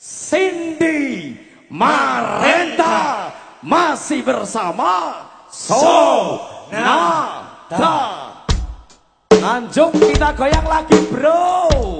Cindy Marenta masih bersama Sonata. Anjung kita goyang lagi bro.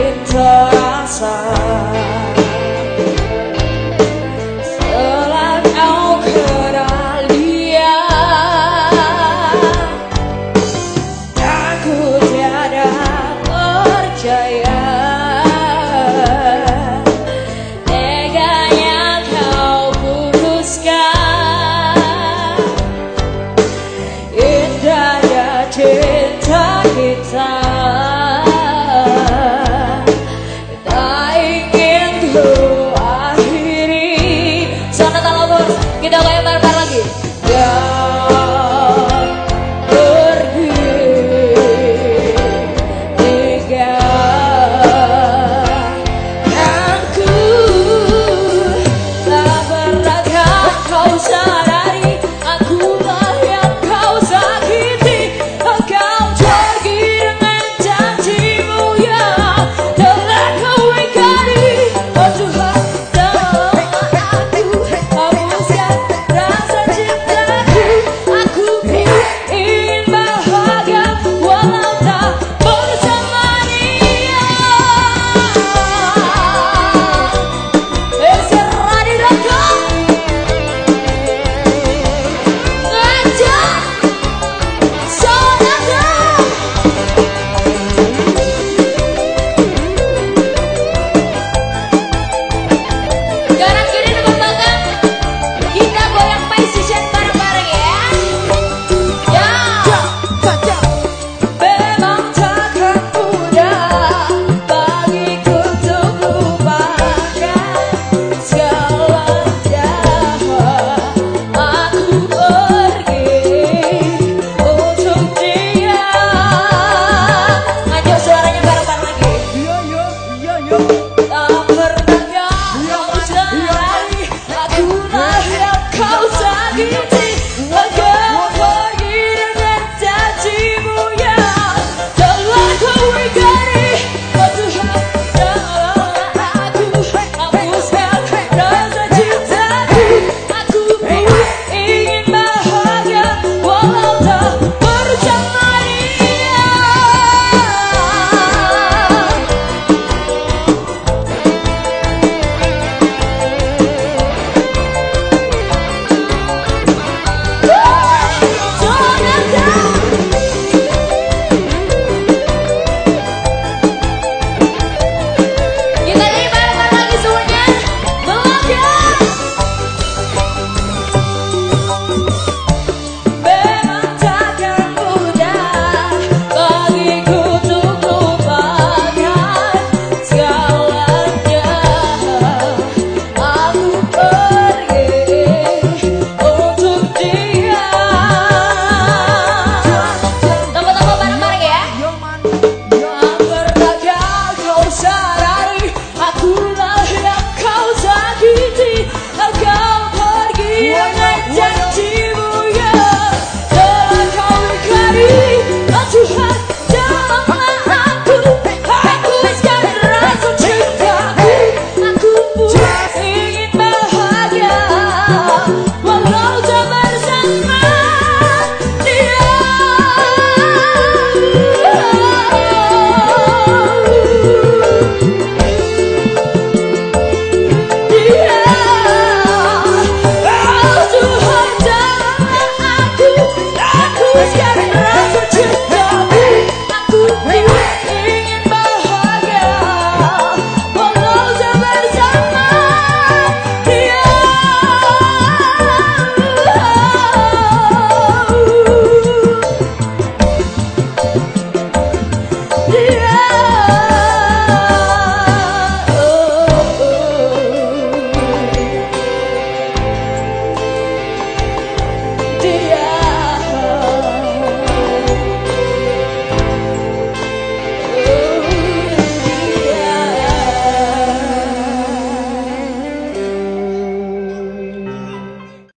kita. Kita ingin ku akhiri Kita kayak lagi.